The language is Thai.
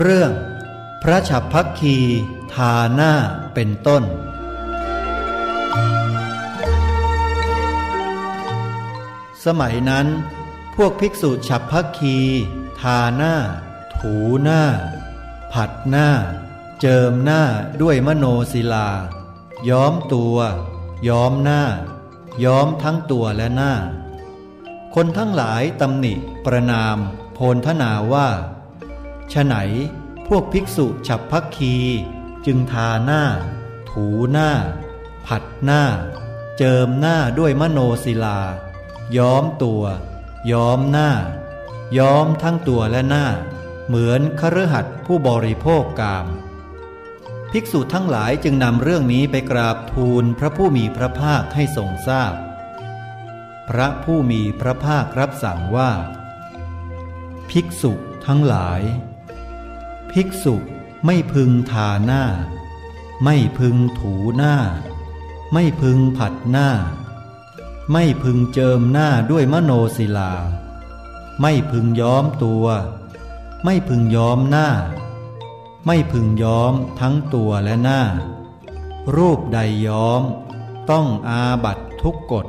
เรื่อง พระฉับพักคีทาหน้าเป็นต้น สมัยนั้น พวกภิกษุฉับพักคีทาหน้า ถูหน้า ผัดหน้า เจิมหน้าด้วยมโนศิลา ย้อมตัว ย้อมหน้า ย้อมทั้งตัวและหน้า คนทั้งหลายตำหนิประนาม โพลทนาว่า ฉไหนพวกภิกษุฉับพักคี จึงทาหน้า ถูหน้า ผัดหน้า เจิมหน้าด้วยมโนศิลา ย้อมตัว ย้อมหน้า ย้อมทั้งตัวและหน้า เหมือนคฤหัสถ์ผู้บริโภคกาม ภิกษุทั้งหลายจึงนำเรื่องนี้ไปกราบทูลพระผู้มีพระภาคให้ทรงทราบพพระผู้มีพระภาครับสั่งว่า ภิกษุทั้งหลาย ภิกษุไม่พึงทาหน้า ไม่พึงถูหน้า ไม่พึงผัดหน้า ไม่พึงเจิมหน้าด้วยมโนศิลา ไม่พึงย้อมตัว ไม่พึงย้อมหน้า ไม่พึงย้อมทั้งตัวและหน้า รูปใดย้อม ต้องอาบัตทุกกฎ